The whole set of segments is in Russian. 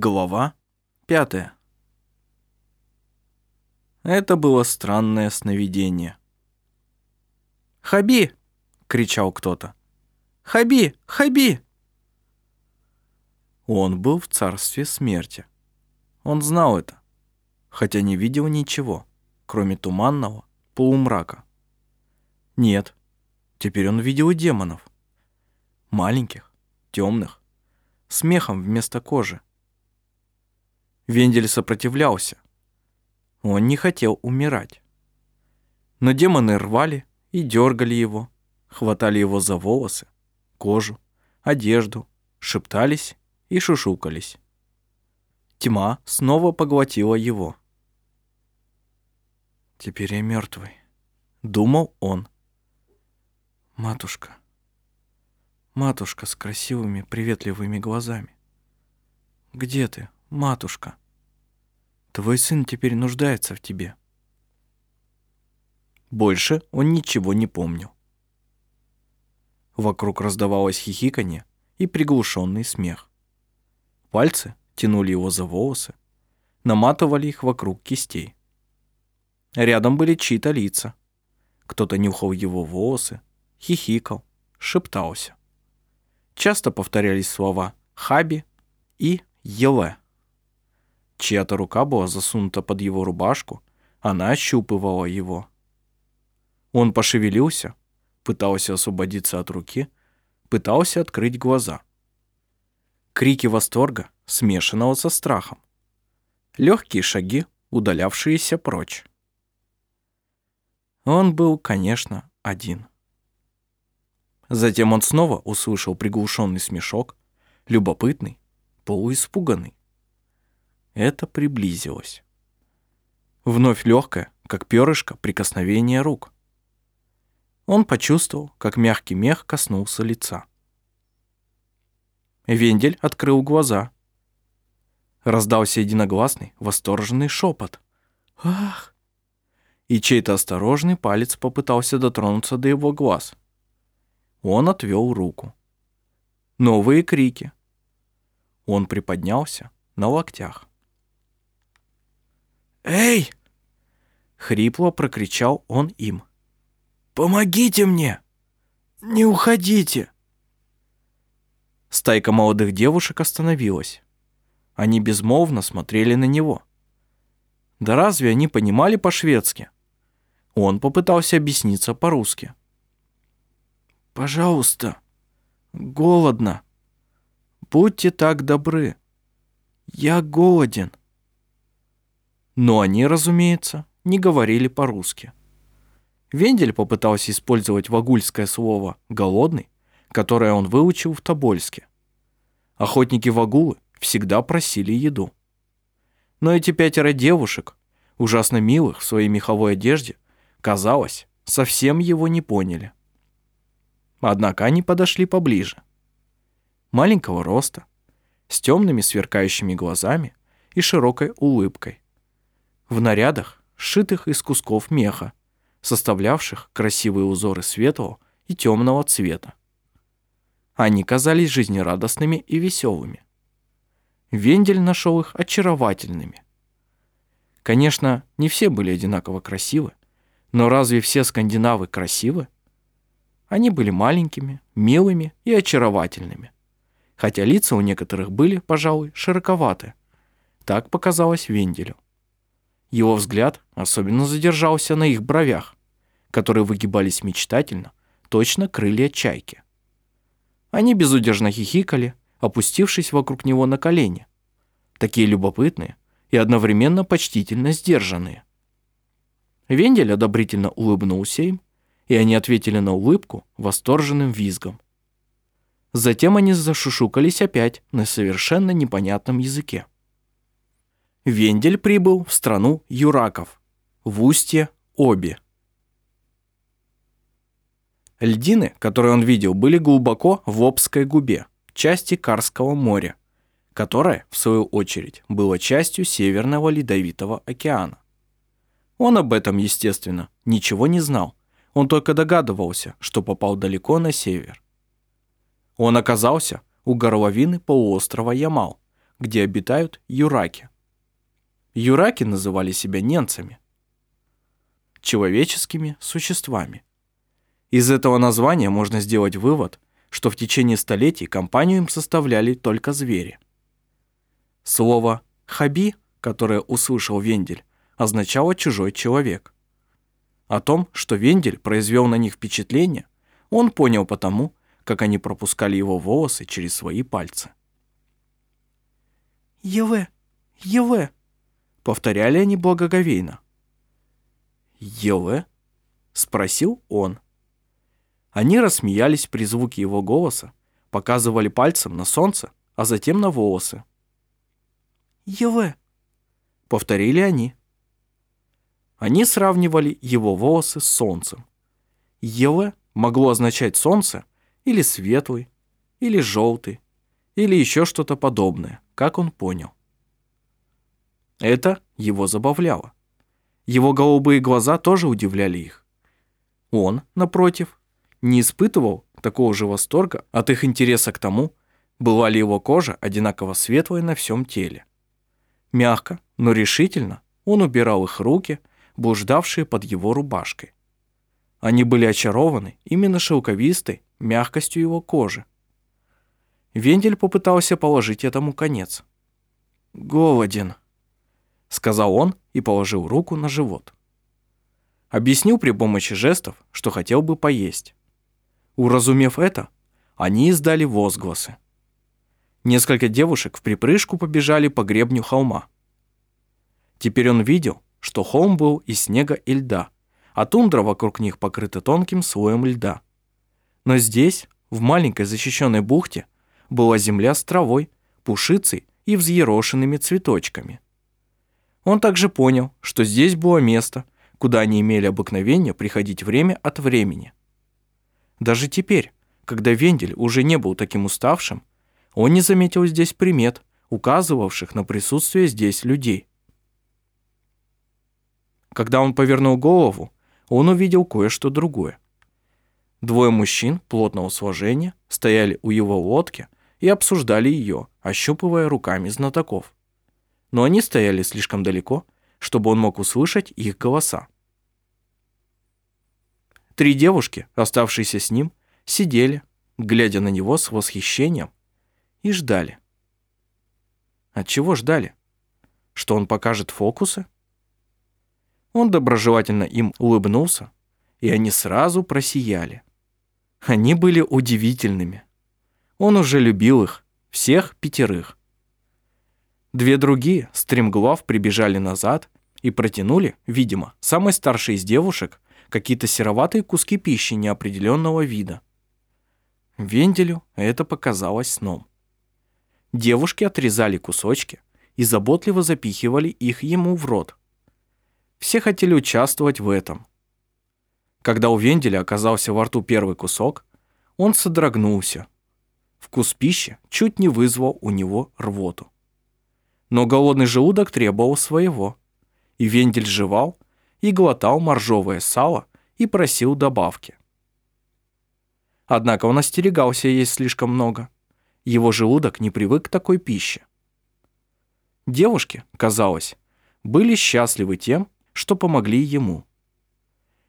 Глава пятая. Это было странное сновидение. «Хаби!» — кричал кто-то. «Хаби! Хаби!» Он был в царстве смерти. Он знал это, хотя не видел ничего, кроме туманного полумрака. Нет, теперь он видел демонов. Маленьких, темных, с мехом вместо кожи. Вендель сопротивлялся. Он не хотел умирать. Но демоны рвали и дергали его, хватали его за волосы, кожу, одежду, шептались и шушукались. Тьма снова поглотила его. «Теперь я мертвый», — думал он. «Матушка, матушка с красивыми приветливыми глазами, где ты, матушка?» Твой сын теперь нуждается в тебе. Больше он ничего не помнил. Вокруг раздавалось хихиканье и приглушенный смех. Пальцы тянули его за волосы, наматывали их вокруг кистей. Рядом были чьи-то лица. Кто-то нюхал его волосы, хихикал, шептался. Часто повторялись слова «хаби» и «еле». Чья-то рука была засунута под его рубашку, она ощупывала его. Он пошевелился, пытался освободиться от руки, пытался открыть глаза. Крики восторга, смешанного со страхом. Легкие шаги, удалявшиеся прочь. Он был, конечно, один. Затем он снова услышал приглушенный смешок, любопытный, полуиспуганный. Это приблизилось. Вновь легкое, как перышко, прикосновение рук. Он почувствовал, как мягкий мех коснулся лица. Вендель открыл глаза. Раздался единогласный, восторженный шепот. «Ах!» И чей-то осторожный палец попытался дотронуться до его глаз. Он отвел руку. Новые крики. Он приподнялся на локтях. «Эй!» — хрипло прокричал он им. «Помогите мне! Не уходите!» Стайка молодых девушек остановилась. Они безмолвно смотрели на него. Да разве они понимали по-шведски? Он попытался объясниться по-русски. «Пожалуйста, голодно. Будьте так добры. Я голоден». Но они, разумеется, не говорили по-русски. Вендель попытался использовать вагульское слово «голодный», которое он выучил в Тобольске. Охотники вагулы всегда просили еду. Но эти пятеро девушек, ужасно милых в своей меховой одежде, казалось, совсем его не поняли. Однако они подошли поближе. Маленького роста, с темными сверкающими глазами и широкой улыбкой в нарядах, сшитых из кусков меха, составлявших красивые узоры светлого и темного цвета. Они казались жизнерадостными и веселыми. Вендель нашел их очаровательными. Конечно, не все были одинаково красивы, но разве все скандинавы красивы? Они были маленькими, милыми и очаровательными. Хотя лица у некоторых были, пожалуй, широковаты. Так показалось Венделю. Его взгляд особенно задержался на их бровях, которые выгибались мечтательно, точно крылья чайки. Они безудержно хихикали, опустившись вокруг него на колени. Такие любопытные и одновременно почтительно сдержанные. Вендель одобрительно улыбнулся им, и они ответили на улыбку восторженным визгом. Затем они зашушукались опять на совершенно непонятном языке. Вендель прибыл в страну Юраков, в устье Оби. Льдины, которые он видел, были глубоко в Обской губе, части Карского моря, которое, в свою очередь, было частью Северного Ледовитого океана. Он об этом, естественно, ничего не знал, он только догадывался, что попал далеко на север. Он оказался у горловины полуострова Ямал, где обитают юраки. Юраки называли себя ненцами, человеческими существами. Из этого названия можно сделать вывод, что в течение столетий компанию им составляли только звери. Слово «хаби», которое услышал Вендель, означало «чужой человек». О том, что Вендель произвел на них впечатление, он понял потому, как они пропускали его волосы через свои пальцы. «Еве! Еве!» — повторяли они благоговейно. «Еве?» — спросил он. Они рассмеялись при звуке его голоса, показывали пальцем на солнце, а затем на волосы. «Еве!» — повторили они. Они сравнивали его волосы с солнцем. Еве могло означать солнце или светлый, или желтый, или еще что-то подобное, как он понял. Это его забавляло. Его голубые глаза тоже удивляли их. Он, напротив, не испытывал такого же восторга от их интереса к тому, была ли его кожа одинаково светлой на всем теле. Мягко, но решительно он убирал их руки, блуждавшие под его рубашкой. Они были очарованы именно шелковистой мягкостью его кожи. Вендель попытался положить этому конец. «Голоден», — сказал он и положил руку на живот. Объяснил при помощи жестов, что хотел бы поесть. Уразумев это, они издали возгласы. Несколько девушек в припрыжку побежали по гребню холма. Теперь он видел, что холм был из снега и льда, а тундра вокруг них покрыта тонким слоем льда. Но здесь, в маленькой защищенной бухте, была земля с травой, пушицей и взъерошенными цветочками. Он также понял, что здесь было место, куда они имели обыкновение приходить время от времени. Даже теперь, когда Вендель уже не был таким уставшим, он не заметил здесь примет, указывавших на присутствие здесь людей. Когда он повернул голову, он увидел кое-что другое. Двое мужчин плотного сложения стояли у его лодки и обсуждали ее, ощупывая руками знатоков. Но они стояли слишком далеко, чтобы он мог услышать их голоса. Три девушки, оставшиеся с ним, сидели, глядя на него с восхищением, и ждали. От чего ждали? Что он покажет фокусы? Он доброжелательно им улыбнулся, и они сразу просияли. Они были удивительными. Он уже любил их, всех пятерых. Две другие, стремглав, прибежали назад и протянули, видимо, самой старшей из девушек, какие-то сероватые куски пищи неопределенного вида. Венделю это показалось сном. Девушки отрезали кусочки и заботливо запихивали их ему в рот. Все хотели участвовать в этом, когда у Венделя оказался во рту первый кусок, он содрогнулся. Вкус пищи чуть не вызвал у него рвоту. Но голодный желудок требовал своего. И Вендель жевал и глотал моржовое сало и просил добавки. Однако он остерегался есть слишком много. Его желудок не привык к такой пище. Девушки, казалось, были счастливы тем, что помогли ему.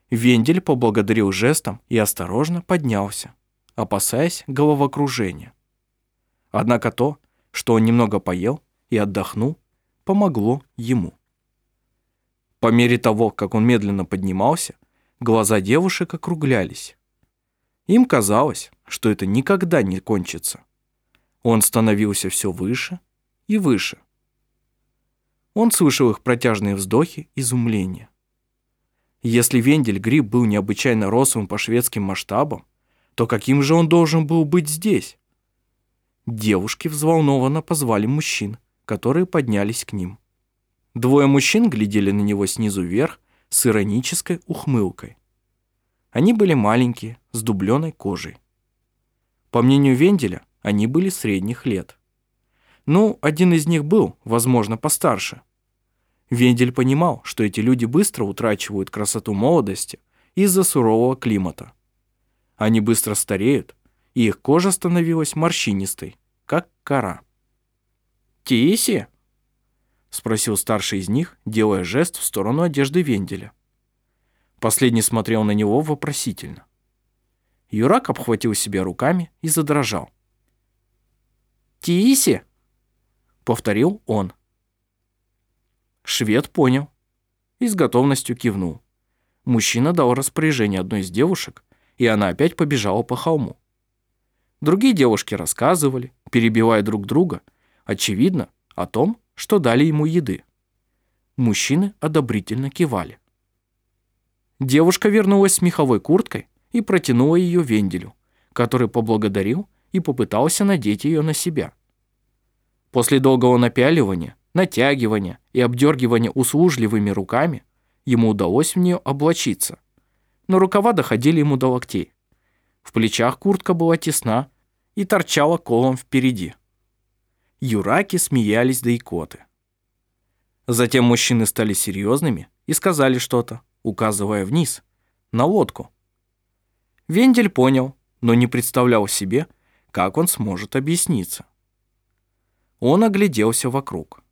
Вендель поблагодарил жестом и осторожно поднялся, опасаясь головокружения. Однако то, что он немного поел и отдохнул, помогло ему. По мере того, как он медленно поднимался, глаза девушек округлялись. Им казалось, что это никогда не кончится. Он становился все выше и выше. Он слышал их протяжные вздохи изумления. Если Вендель Гриб был необычайно рослым по шведским масштабам, то каким же он должен был быть здесь? Девушки взволнованно позвали мужчин, которые поднялись к ним. Двое мужчин глядели на него снизу вверх с иронической ухмылкой. Они были маленькие, с дубленой кожей. По мнению Венделя, они были средних лет. Ну, один из них был, возможно, постарше – Вендель понимал, что эти люди быстро утрачивают красоту молодости из-за сурового климата. Они быстро стареют, и их кожа становилась морщинистой, как кора. «Тиси?» — спросил старший из них, делая жест в сторону одежды Венделя. Последний смотрел на него вопросительно. Юрак обхватил себя руками и задрожал. «Тиси?» — повторил он. Швед понял и с готовностью кивнул. Мужчина дал распоряжение одной из девушек, и она опять побежала по холму. Другие девушки рассказывали, перебивая друг друга, очевидно, о том, что дали ему еды. Мужчины одобрительно кивали. Девушка вернулась с меховой курткой и протянула ее Венделю, который поблагодарил и попытался надеть ее на себя. После долгого напяливания, натягивания и обдергивания услужливыми руками ему удалось в нее облачиться. Но рукава доходили ему до локтей. В плечах куртка была тесна и торчала колом впереди. Юраки смеялись до икоты. Затем мужчины стали серьезными и сказали что-то, указывая вниз, на лодку. Вендель понял, но не представлял себе, как он сможет объясниться. Он огляделся вокруг.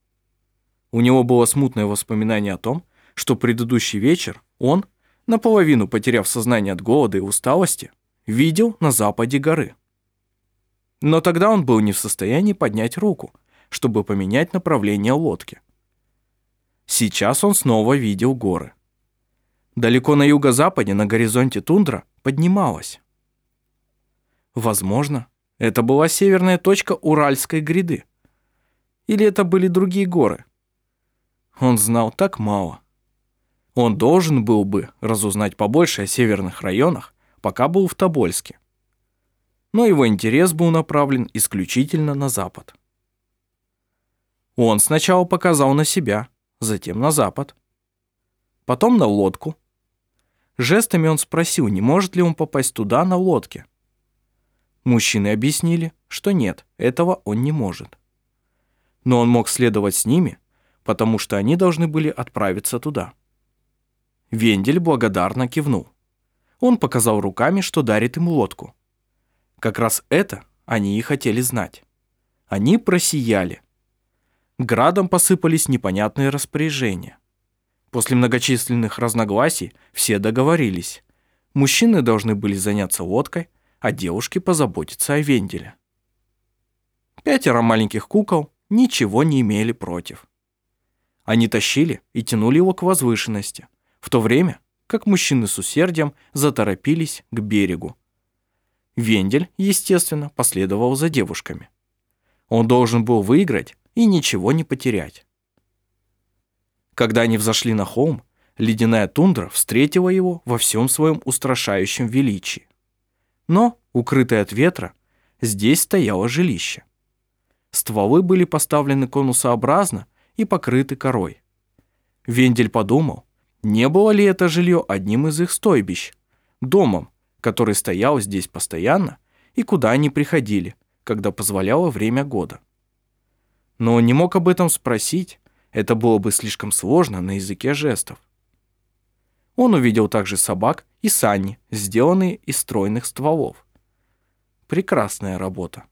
У него было смутное воспоминание о том, что предыдущий вечер он, наполовину потеряв сознание от голода и усталости, видел на западе горы. Но тогда он был не в состоянии поднять руку, чтобы поменять направление лодки. Сейчас он снова видел горы. Далеко на юго-западе на горизонте тундра поднималась. Возможно, это была северная точка Уральской гряды. Или это были другие горы. Он знал так мало. Он должен был бы разузнать побольше о северных районах, пока был в Тобольске. Но его интерес был направлен исключительно на запад. Он сначала показал на себя, затем на запад, потом на лодку, Жестами он спросил, не может ли он попасть туда на лодке. Мужчины объяснили, что нет, этого он не может. Но он мог следовать с ними, потому что они должны были отправиться туда. Вендель благодарно кивнул. Он показал руками, что дарит им лодку. Как раз это они и хотели знать. Они просияли. Градом посыпались непонятные распоряжения. После многочисленных разногласий все договорились. Мужчины должны были заняться лодкой, а девушки позаботиться о венделе. Пятеро маленьких кукол ничего не имели против. Они тащили и тянули его к возвышенности, в то время как мужчины с усердием заторопились к берегу. Вендель, естественно, последовал за девушками. Он должен был выиграть и ничего не потерять. Когда они взошли на холм, ледяная тундра встретила его во всем своем устрашающем величии. Но, укрытое от ветра, здесь стояло жилище. Стволы были поставлены конусообразно и покрыты корой. Вендель подумал, не было ли это жилье одним из их стойбищ, домом, который стоял здесь постоянно и куда они приходили, когда позволяло время года. Но он не мог об этом спросить, это было бы слишком сложно на языке жестов. Он увидел также собак и сани, сделанные из стройных стволов. Прекрасная работа.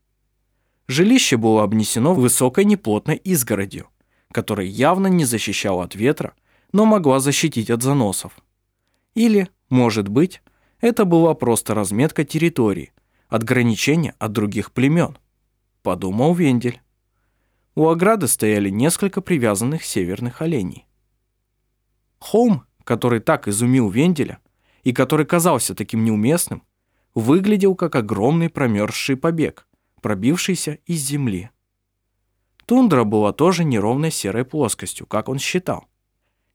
Жилище было обнесено высокой неплотной изгородью, которая явно не защищала от ветра, но могла защитить от заносов. Или, может быть, это была просто разметка территории, отграничение от других племен, подумал Вендель. У ограды стояли несколько привязанных северных оленей. Холм, который так изумил Венделя и который казался таким неуместным, выглядел как огромный промерзший побег, пробившийся из земли. Тундра была тоже неровной серой плоскостью, как он считал.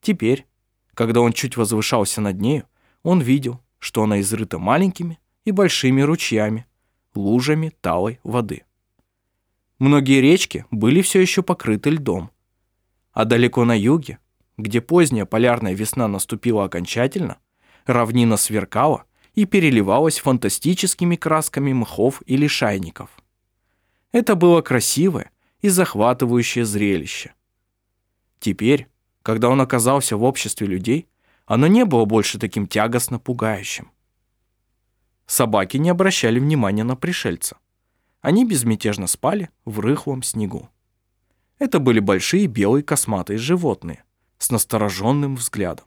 Теперь, когда он чуть возвышался над нею, он видел, что она изрыта маленькими и большими ручьями, лужами талой воды. Многие речки были все еще покрыты льдом. А далеко на юге, где поздняя полярная весна наступила окончательно, равнина сверкала и переливалась фантастическими красками мхов и лишайников. Это было красивое и захватывающее зрелище. Теперь, когда он оказался в обществе людей, оно не было больше таким тягостно пугающим. Собаки не обращали внимания на пришельца. Они безмятежно спали в рыхлом снегу. Это были большие белые косматые животные с настороженным взглядом.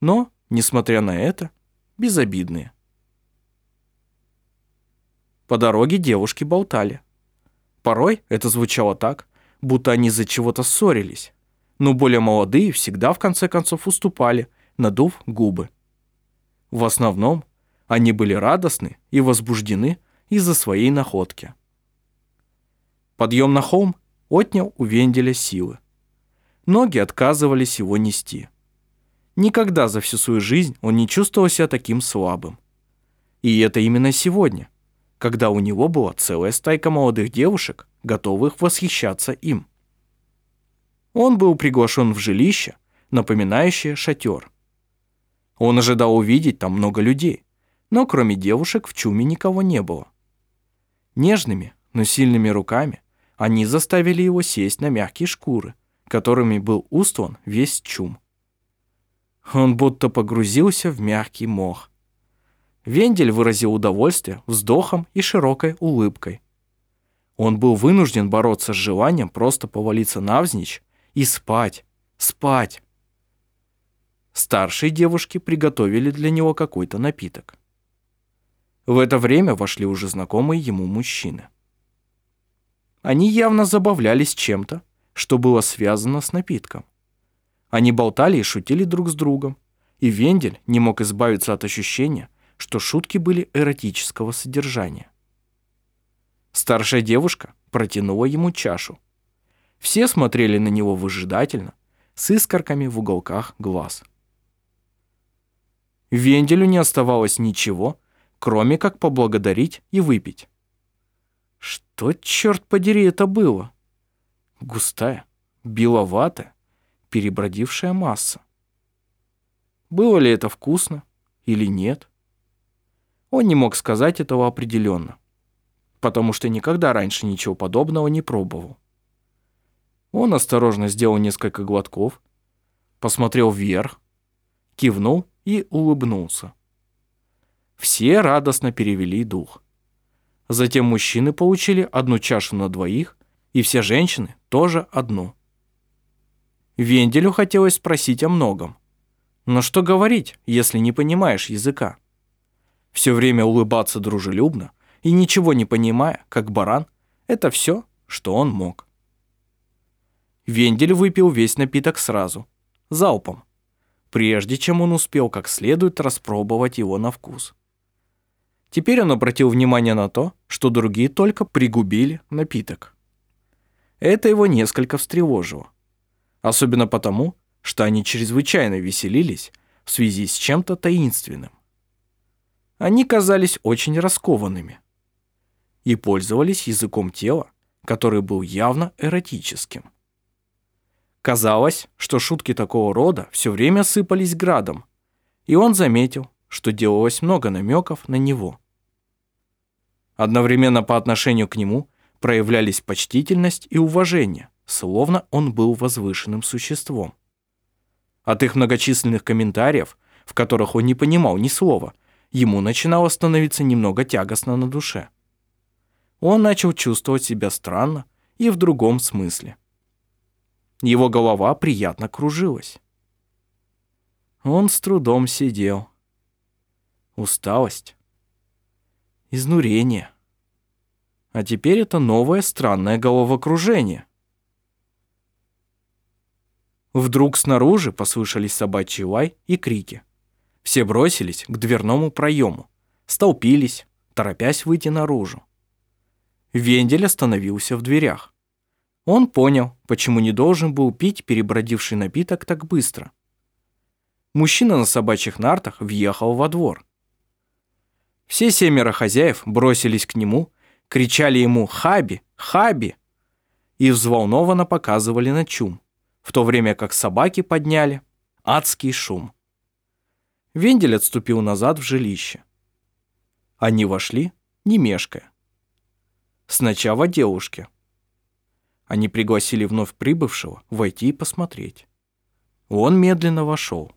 Но, несмотря на это, безобидные. По дороге девушки болтали. Порой это звучало так, будто они из-за чего-то ссорились, но более молодые всегда в конце концов уступали, надув губы. В основном они были радостны и возбуждены из-за своей находки. Подъем на холм отнял у Венделя силы. Ноги отказывались его нести. Никогда за всю свою жизнь он не чувствовал себя таким слабым. И это именно сегодня, когда у него была целая стайка молодых девушек, готовых восхищаться им. Он был приглашен в жилище, напоминающее шатер. Он ожидал увидеть там много людей, но кроме девушек в чуме никого не было. Нежными, но сильными руками они заставили его сесть на мягкие шкуры, которыми был устлан весь чум. Он будто погрузился в мягкий мох. Вендель выразил удовольствие вздохом и широкой улыбкой. Он был вынужден бороться с желанием просто повалиться навзничь и спать, спать. Старшие девушки приготовили для него какой-то напиток. В это время вошли уже знакомые ему мужчины. Они явно забавлялись чем-то, что было связано с напитком. Они болтали и шутили друг с другом, и Вендель не мог избавиться от ощущения, что шутки были эротического содержания. Старшая девушка протянула ему чашу. Все смотрели на него выжидательно, с искорками в уголках глаз. Венделю не оставалось ничего, кроме как поблагодарить и выпить. Что, черт подери, это было? Густая, беловатая, перебродившая масса. Было ли это вкусно или нет? Он не мог сказать этого определенно, потому что никогда раньше ничего подобного не пробовал. Он осторожно сделал несколько глотков, посмотрел вверх, кивнул и улыбнулся. Все радостно перевели дух. Затем мужчины получили одну чашу на двоих, и все женщины тоже одну. Венделю хотелось спросить о многом. Но что говорить, если не понимаешь языка? Все время улыбаться дружелюбно и ничего не понимая, как баран, это все, что он мог. Вендель выпил весь напиток сразу, залпом, прежде чем он успел как следует распробовать его на вкус. Теперь он обратил внимание на то, что другие только пригубили напиток. Это его несколько встревожило. Особенно потому, что они чрезвычайно веселились в связи с чем-то таинственным. Они казались очень раскованными и пользовались языком тела, который был явно эротическим. Казалось, что шутки такого рода все время сыпались градом, и он заметил, что делалось много намеков на него. Одновременно по отношению к нему проявлялись почтительность и уважение, словно он был возвышенным существом. От их многочисленных комментариев, в которых он не понимал ни слова, ему начинало становиться немного тягостно на душе. Он начал чувствовать себя странно и в другом смысле. Его голова приятно кружилась. Он с трудом сидел усталость, изнурение. А теперь это новое странное головокружение. Вдруг снаружи послышались собачий лай и крики. Все бросились к дверному проему, столпились, торопясь выйти наружу. Вендель остановился в дверях. Он понял, почему не должен был пить перебродивший напиток так быстро. Мужчина на собачьих нартах въехал во двор. Все семеро хозяев бросились к нему, кричали ему «Хаби! Хаби!» и взволнованно показывали на чум, в то время как собаки подняли адский шум. Вендель отступил назад в жилище. Они вошли, не мешкая. Сначала девушки. Они пригласили вновь прибывшего войти и посмотреть. Он медленно вошел.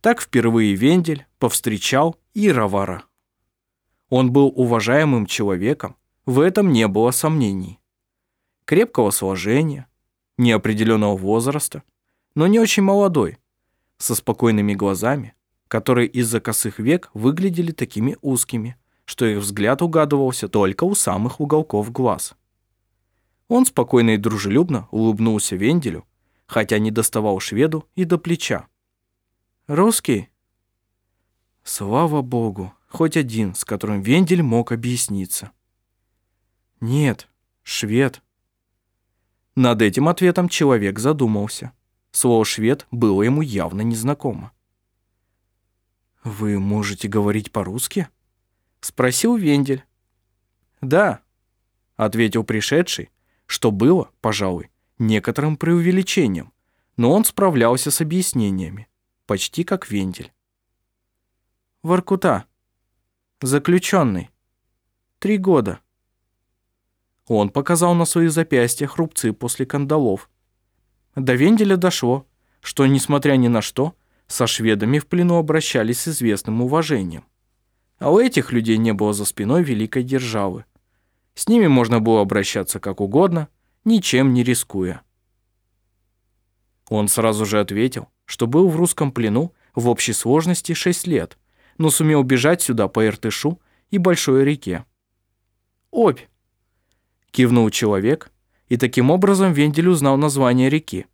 Так впервые Вендель повстречал Иравара. Он был уважаемым человеком, в этом не было сомнений. крепкого сложения, неопределенного возраста, но не очень молодой, со спокойными глазами, которые из-за косых век выглядели такими узкими, что их взгляд угадывался только у самых уголков глаз. Он спокойно и дружелюбно улыбнулся Венделю, хотя не доставал шведу и до плеча. «Русский?» Слава богу, хоть один, с которым Вендель мог объясниться. «Нет, швед». Над этим ответом человек задумался. Слово «швед» было ему явно незнакомо. «Вы можете говорить по-русски?» — спросил Вендель. «Да», — ответил пришедший, что было, пожалуй, некоторым преувеличением, но он справлялся с объяснениями, почти как Вендель. «Воркута. Заключенный. Три года». Он показал на своих запястьях рубцы после кандалов. До Венделя дошло, что, несмотря ни на что, со шведами в плену обращались с известным уважением. А у этих людей не было за спиной великой державы. С ними можно было обращаться как угодно, ничем не рискуя. Он сразу же ответил, что был в русском плену в общей сложности 6 лет, но сумел бежать сюда по Иртышу и Большой реке. «Обь!» – кивнул человек, и таким образом Вендель узнал название реки.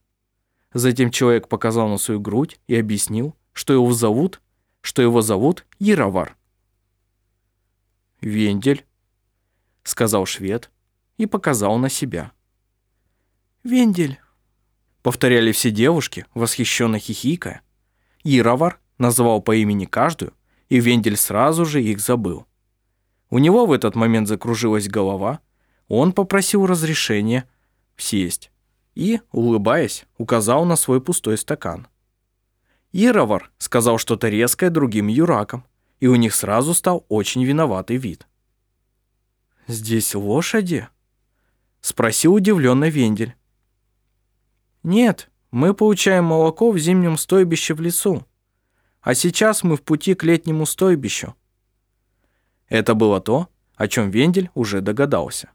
Затем человек показал на свою грудь и объяснил, что его зовут, что его зовут Яровар. «Вендель», — сказал швед и показал на себя. «Вендель», — повторяли все девушки, восхищенно хихикая. Яровар назвал по имени каждую, и Вендель сразу же их забыл. У него в этот момент закружилась голова, он попросил разрешения сесть и, улыбаясь, указал на свой пустой стакан. Яровар сказал что-то резкое другим юракам, и у них сразу стал очень виноватый вид. «Здесь лошади?» — спросил удивленно Вендель. «Нет, мы получаем молоко в зимнем стойбище в лесу, а сейчас мы в пути к летнему стойбищу». Это было то, о чем Вендель уже догадался.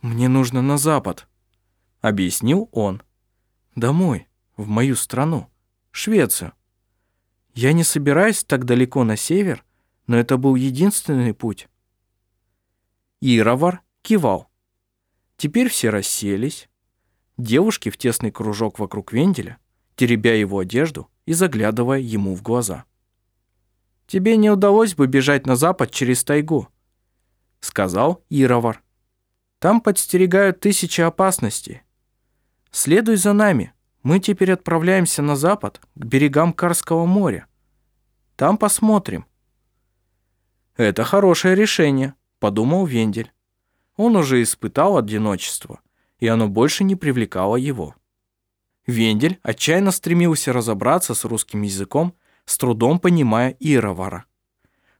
«Мне нужно на запад», — объяснил он. «Домой, в мою страну, Швецию. Я не собираюсь так далеко на север, но это был единственный путь». Ировар кивал. Теперь все расселись. Девушки в тесный кружок вокруг Венделя, теребя его одежду и заглядывая ему в глаза. «Тебе не удалось бы бежать на запад через тайгу», — сказал Ировар. Там подстерегают тысячи опасностей. Следуй за нами. Мы теперь отправляемся на запад, к берегам Карского моря. Там посмотрим. Это хорошее решение, подумал Вендель. Он уже испытал одиночество, и оно больше не привлекало его. Вендель отчаянно стремился разобраться с русским языком, с трудом понимая Ировара.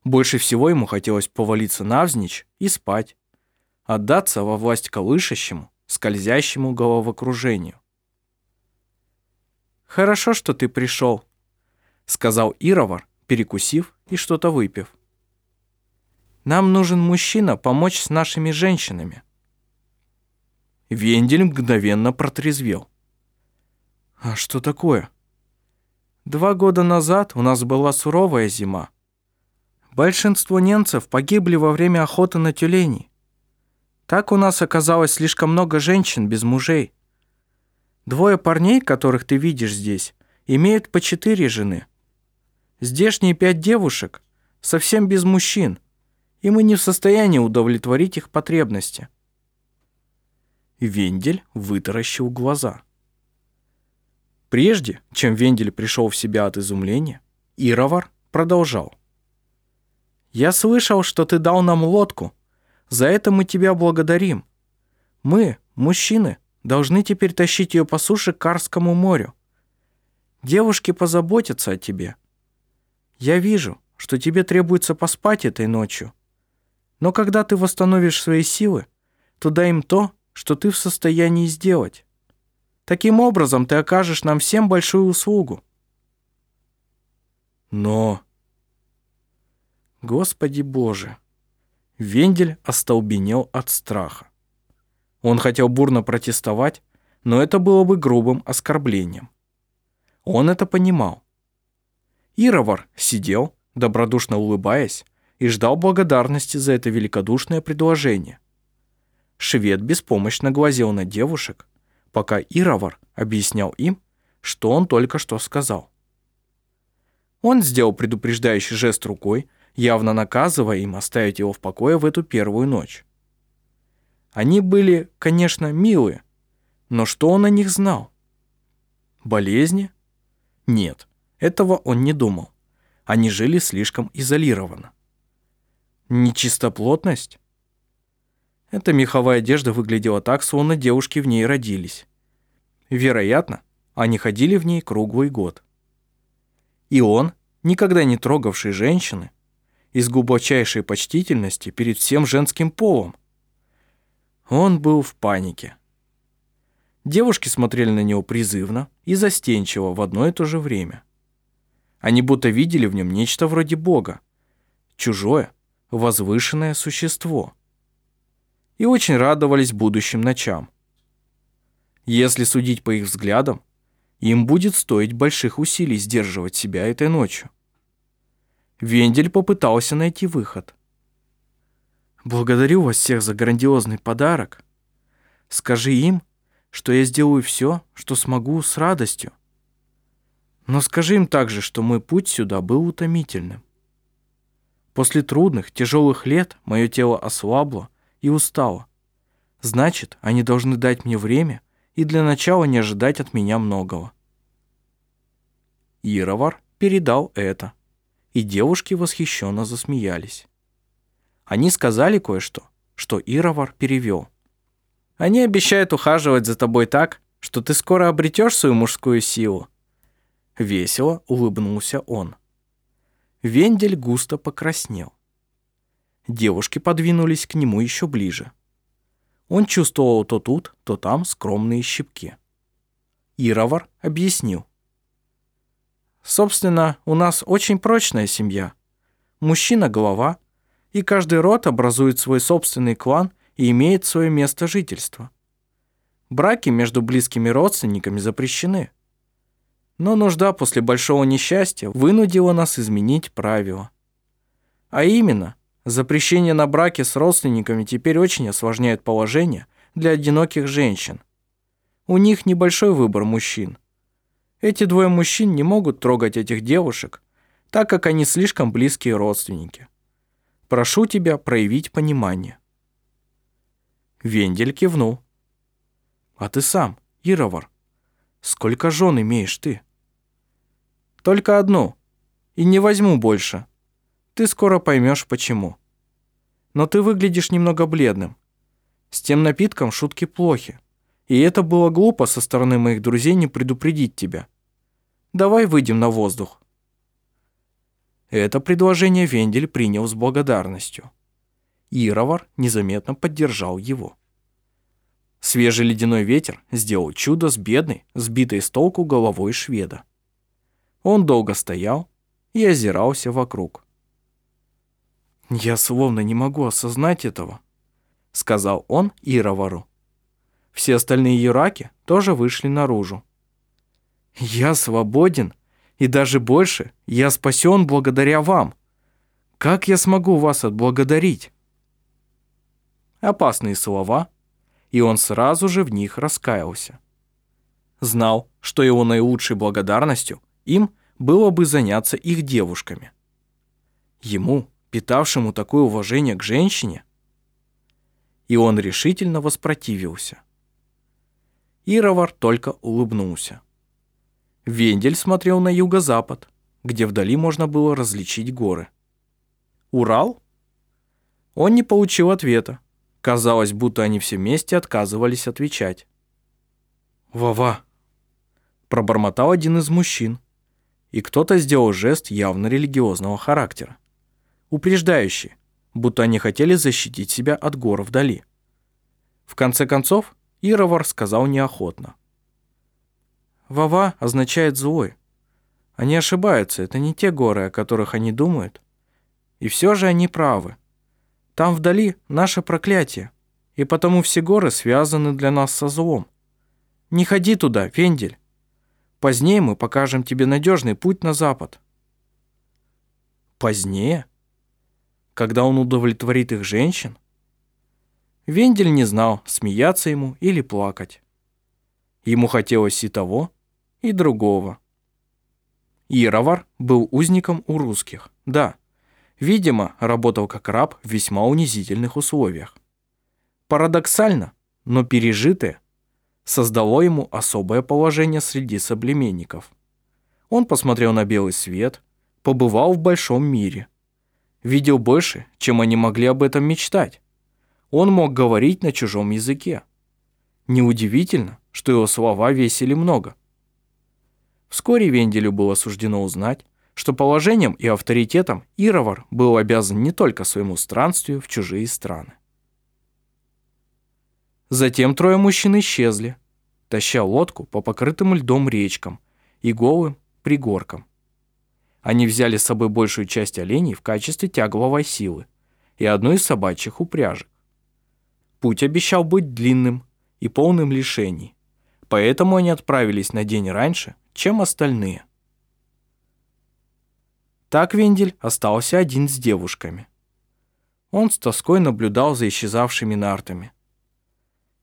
Больше всего ему хотелось повалиться навзничь и спать отдаться во власть колышащему, скользящему головокружению. «Хорошо, что ты пришел», — сказалИровар, перекусив и что-то выпив. «Нам нужен мужчина помочь с нашими женщинами». Вендель мгновенно протрезвел. «А что такое?» «Два года назад у нас была суровая зима. Большинство немцев погибли во время охоты на тюленей. Так у нас оказалось слишком много женщин без мужей. Двое парней, которых ты видишь здесь, имеют по четыре жены. Здешние пять девушек совсем без мужчин, и мы не в состоянии удовлетворить их потребности. Вендель вытаращил глаза. Прежде, чем Вендель пришел в себя от изумления,Ировар продолжал. «Я слышал, что ты дал нам лодку, за это мы тебя благодарим. Мы, мужчины, должны теперь тащить ее по суше к Карскому морю. Девушки позаботятся о тебе. Я вижу, что тебе требуется поспать этой ночью. Но когда ты восстановишь свои силы, то дай им то, что ты в состоянии сделать. Таким образом ты окажешь нам всем большую услугу. Но... Господи Боже! Вендель остолбенел от страха. Он хотел бурно протестовать, но это было бы грубым оскорблением. Он это понимал. Ировар сидел, добродушно улыбаясь, и ждал благодарности за это великодушное предложение. Швед беспомощно глазел на девушек, пока Ировар объяснял им, что он только что сказал. Он сделал предупреждающий жест рукой, явно наказывая им оставить его в покое в эту первую ночь. Они были, конечно, милые, но что он о них знал? Болезни? Нет, этого он не думал. Они жили слишком изолированно. Нечистоплотность? Эта меховая одежда выглядела так, словно девушки в ней родились. Вероятно, они ходили в ней круглый год. И он, никогда не трогавший женщины, из глубочайшей почтительности перед всем женским полом. Он был в панике. Девушки смотрели на него призывно и застенчиво в одно и то же время. Они будто видели в нем нечто вроде Бога, чужое, возвышенное существо. И очень радовались будущим ночам. Если судить по их взглядам, им будет стоить больших усилий сдерживать себя этой ночью. Вендель попытался найти выход. «Благодарю вас всех за грандиозный подарок. Скажи им, что я сделаю все, что смогу с радостью. Но скажи им также, что мой путь сюда был утомительным. После трудных, тяжелых лет мое тело ослабло и устало. Значит, они должны дать мне время — и для начала не ожидать от меня многого. Ировар передал это, и девушки восхищенно засмеялись. Они сказали кое-что, что Ировар перевел. Они обещают ухаживать за тобой так, что ты скоро обретешь свою мужскую силу. Весело улыбнулся он. Вендель густо покраснел. Девушки подвинулись к нему еще ближе. Он чувствовал то тут, то там скромные щипки. Ировар объяснил. Собственно, у нас очень прочная семья. Мужчина – голова, и каждый род образует свой собственный клан и имеет свое место жительства. Браки между близкими родственниками запрещены. Но нужда после большого несчастья вынудила нас изменить правила. А именно – Запрещение на браки с родственниками теперь очень осложняет положение для одиноких женщин. У них небольшой выбор мужчин. Эти двое мужчин не могут трогать этих девушек, так как они слишком близкие родственники. Прошу тебя проявить понимание. Вендель кивнул. А ты сам, Ировар, сколько жен имеешь ты? Только одну, и не возьму больше. Ты скоро поймешь, почему. Но ты выглядишь немного бледным. С тем напитком шутки плохи. И это было глупо со стороны моих друзей не предупредить тебя. Давай выйдем на воздух. Это предложение Вендель принял с благодарностью. Ировар незаметно поддержал его. Свежий ледяной ветер сделал чудо с бедной, сбитой с толку головой шведа. Он долго стоял и озирался вокруг. «Я словно не могу осознать этого», — сказал он Ировару. Все остальные юраки тоже вышли наружу. «Я свободен, и даже больше, я спасен благодаря вам. Как я смогу вас отблагодарить?» Опасные слова, и он сразу же в них раскаялся. Знал, что его наилучшей благодарностью им было бы заняться их девушками. Ему питавшему такое уважение к женщине? И он решительно воспротивился. Ировар только улыбнулся. Вендель смотрел на юго-запад, где вдали можно было различить горы. Урал? Он не получил ответа. Казалось, будто они все вместе отказывались отвечать. «Вова!» Пробормотал один из мужчин, и кто-то сделал жест явно религиозного характера упреждающие, будто они хотели защитить себя от гор вдали. В конце концов, Ировар сказал неохотно. «Вава означает «злой». Они ошибаются, это не те горы, о которых они думают. И все же они правы. Там вдали наше проклятие. и потому все горы связаны для нас со злом. Не ходи туда, Вендель. Позднее мы покажем тебе надежный путь на запад. Позднее? Когда он удовлетворит их женщин? Вендель не знал, смеяться ему или плакать. Ему хотелось и того, и другого. Иеровар был узником у русских, да. Видимо, работал как раб в весьма унизительных условиях. Парадоксально, но пережитое создало ему особое положение среди соплеменников. Он посмотрел на белый свет, побывал в большом мире. Видел больше, чем они могли об этом мечтать. Он мог говорить на чужом языке. Неудивительно, что его слова весили много. Вскоре Венделю было суждено узнать, что положением и авторитетомИровар был обязан не только своему странствию в чужие страны. Затем трое мужчин исчезли, таща лодку по покрытым льдом речкам и голым пригоркам. Они взяли с собой большую часть оленей в качестве тягловой силы и одну из собачьих упряжек. Путь обещал быть длинным и полным лишений, поэтому они отправились на день раньше, чем остальные. Так Вендель остался один с девушками. Он с тоской наблюдал за исчезавшими нартами.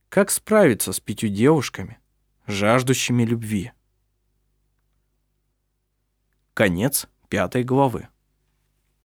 Как справиться с пятью девушками, жаждущими любви? Конец пятой главы.